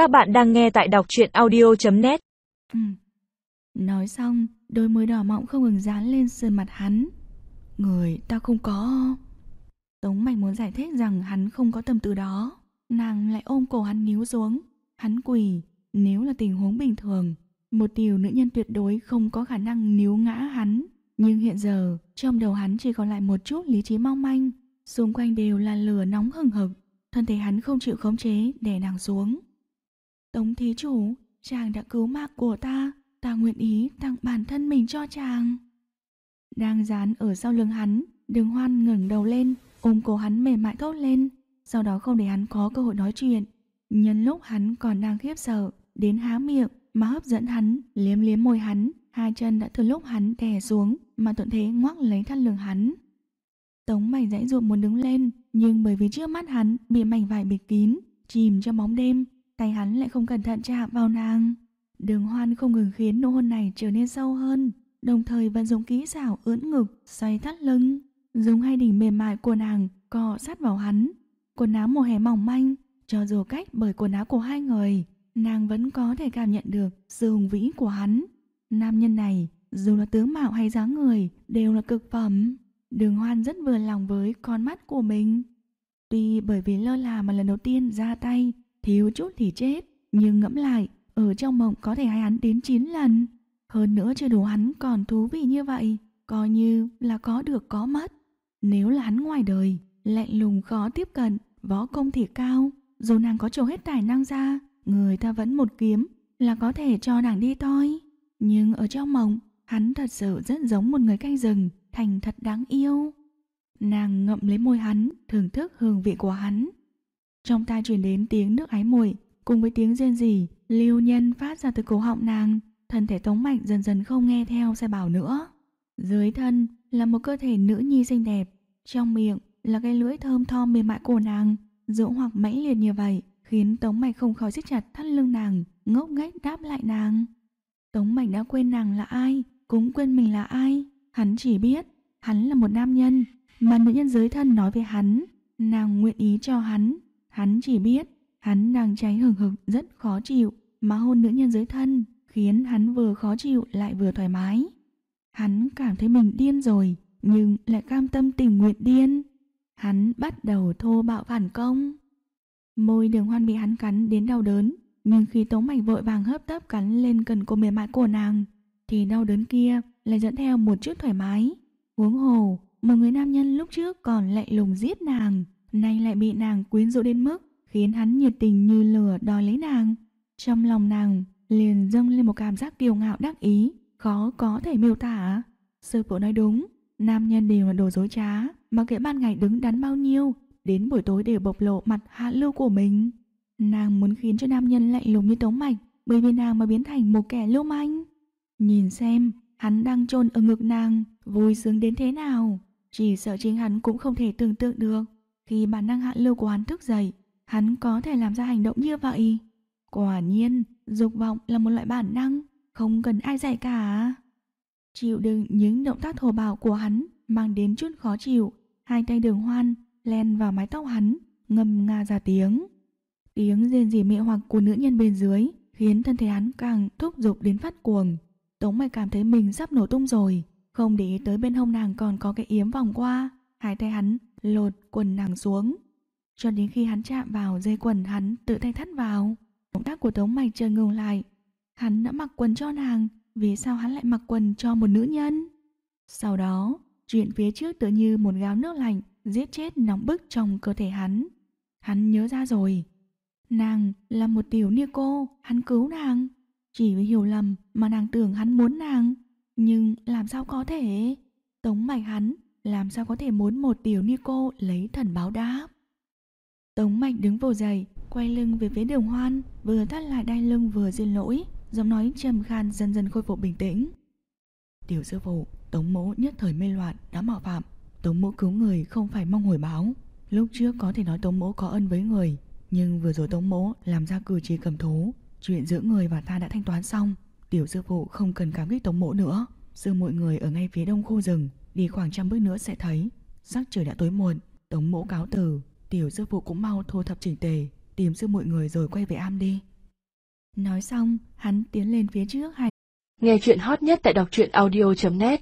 Các bạn đang nghe tại đọc truyện audio.net Ừ. Nói xong, đôi môi đỏ mọng không ngừng dán lên sườn mặt hắn. Người ta không có... Tống Mạch muốn giải thích rằng hắn không có tâm tư đó. Nàng lại ôm cổ hắn níu xuống. Hắn quỳ, nếu là tình huống bình thường, một tiểu nữ nhân tuyệt đối không có khả năng níu ngã hắn. Nhưng hiện giờ, trong đầu hắn chỉ còn lại một chút lý trí mong manh. Xung quanh đều là lửa nóng hừng hực. Thân thể hắn không chịu khống chế đè nàng xuống. Tống thí chủ, chàng đã cứu mạng của ta, ta nguyện ý tặng bản thân mình cho chàng. Đang dán ở sau lưng hắn, đường hoan ngẩng đầu lên, ôm cổ hắn mềm mại thốt lên, sau đó không để hắn có cơ hội nói chuyện. Nhân lúc hắn còn đang khiếp sợ, đến há miệng mà hấp dẫn hắn, liếm liếm môi hắn, hai chân đã từ lúc hắn đè xuống mà thuận thế ngoắc lấy thắt lưng hắn. Tống mảnh dãy ruộng muốn đứng lên, nhưng bởi vì trước mắt hắn bị mảnh vải bịt kín, chìm trong bóng đêm, tay hắn lại không cẩn thận chạm vào nàng. Đường hoan không ngừng khiến nụ hôn này trở nên sâu hơn, đồng thời vẫn dùng kỹ xảo ưỡn ngực, xoay thắt lưng, dùng hai đỉnh mềm mại của nàng cọ sát vào hắn. Quần áo mùa hè mỏng manh, cho dù cách bởi quần áo của hai người, nàng vẫn có thể cảm nhận được sự hùng vĩ của hắn. Nam nhân này, dù là tướng mạo hay dáng người, đều là cực phẩm. Đường hoan rất vừa lòng với con mắt của mình. Tuy bởi vì lơ là mà lần đầu tiên ra tay, thiếu chút thì chết, nhưng ngẫm lại, ở trong mộng có thể hay hắn đến 9 lần. Hơn nữa chưa đủ hắn còn thú vị như vậy, coi như là có được có mất. Nếu là hắn ngoài đời, lạnh lùng khó tiếp cận, võ công thì cao, dù nàng có trổ hết tài năng ra, người ta vẫn một kiếm là có thể cho nàng đi toi. Nhưng ở trong mộng, hắn thật sự rất giống một người canh rừng, thành thật đáng yêu. Nàng ngậm lấy môi hắn, thưởng thức hương vị của hắn. Trong tai truyền đến tiếng nước ái muội cùng với tiếng rên rỉ, lưu nhân phát ra từ cổ họng nàng, thân thể tống mạnh dần dần không nghe theo sai bảo nữa. Dưới thân là một cơ thể nữ nhi xinh đẹp, trong miệng là cái lưỡi thơm tho mềm mại của nàng, dỗ hoặc mãnh liệt như vậy, khiến tống mạnh không khỏi siết chặt thắt lưng nàng, ngốc nghếch đáp lại nàng. Tống mạnh đã quên nàng là ai, cũng quên mình là ai, hắn chỉ biết hắn là một nam nhân, mà nữ nhân dưới thân nói với hắn, nàng nguyện ý cho hắn, hắn chỉ biết hắn đang cháy hừng hực rất khó chịu, mà hôn nữ nhân dưới thân khiến hắn vừa khó chịu lại vừa thoải mái. Hắn cảm thấy mình điên rồi, nhưng lại cam tâm tình nguyện điên. Hắn bắt đầu thô bạo phản công. Môi đường hoan bị hắn cắn đến đau đớn, nhưng khi tống mạch vội vàng hấp tấp cắn lên cần cô mềm mại của nàng, thì đau đớn kia lại dẫn theo một chút thoải mái. Huống hồ, một người nam nhân lúc trước còn lạnh lùng giết nàng, nay lại bị nàng quyến rũ đến mức khiến hắn nhiệt tình như lửa đòi lấy nàng. Trong lòng nàng liền dâng lên một cảm giác kiêu ngạo đắc ý, khó có thể miêu tả. Sư phụ nói đúng, nam nhân đều là đồ dối trá, mà kể ban ngày đứng đắn bao nhiêu, đến buổi tối đều bộc lộ mặt hạ lưu của mình. Nàng muốn khiến cho nam nhân lạnh lùng như tống mạch, bởi vì nàng mà biến thành một kẻ lưu manh. Nhìn xem, hắn đang chôn ở ngực nàng, vui sướng đến thế nào. Chỉ sợ chính hắn cũng không thể tưởng tượng được. Khi bản năng hạ lưu của hắn thức dậy, hắn có thể làm ra hành động như vậy. Quả nhiên, dục vọng là một loại bản năng, không cần ai dạy cả. Chịu đựng những động tác thô bạo của hắn mang đến chút khó chịu, hai tay đường hoan len vào mái tóc hắn, ngầm nga ra tiếng. Tiếng rên rỉ mị hoặc của nữ nhân bên dưới khiến thân thể hắn càng thúc giục đến phát cuồng. Tống mày cảm thấy mình sắp nổ tung rồi, không để ý tới bên hông nàng còn có cái yếm vòng qua, hai tay hắn lột quần nàng xuống. Cho đến khi hắn chạm vào dây quần hắn tự tay thắt vào, động tác của Tống Mạch chờ ngừng lại. Hắn đã mặc quần cho nàng, vì sao hắn lại mặc quần cho một nữ nhân? Sau đó, chuyện phía trước tự như một gáo nước lạnh giết chết nóng bức trong cơ thể hắn. Hắn nhớ ra rồi. Nàng là một tiểu nia cô, hắn cứu nàng. Chỉ vì hiểu lầm mà nàng tưởng hắn muốn nàng. Nhưng làm sao có thể? Tống mạch hắn làm sao có thể muốn một tiểu ni cô lấy thần báo đáp. Tống mạch đứng vồ dậy, quay lưng về phía đường hoan, vừa thắt lại đai lưng vừa xin lỗi, giọng nói trầm khan dần dần khôi phục bình tĩnh. Tiểu sư phụ, Tống mỗ nhất thời mê loạn đã mạo phạm, Tống mỗ cứu người không phải mong hồi báo. Lúc trước có thể nói Tống mỗ có ân với người, nhưng vừa rồi Tống mỗ làm ra cử chỉ cầm thú, chuyện giữa người và ta đã thanh toán xong, tiểu sư phụ không cần cảm kích Tống mỗ nữa. Sư mọi người ở ngay phía đông khu rừng, đi khoảng trăm bước nữa sẽ thấy. Sắc trời đã tối muộn, Tống mỗ cáo từ, tiểu sư phụ cũng mau thu thập chỉnh tề, tìm sư mọi người rồi quay về am đi. Nói xong, hắn tiến lên phía trước hai Nghe chuyện hot nhất tại đọc truyện audio.net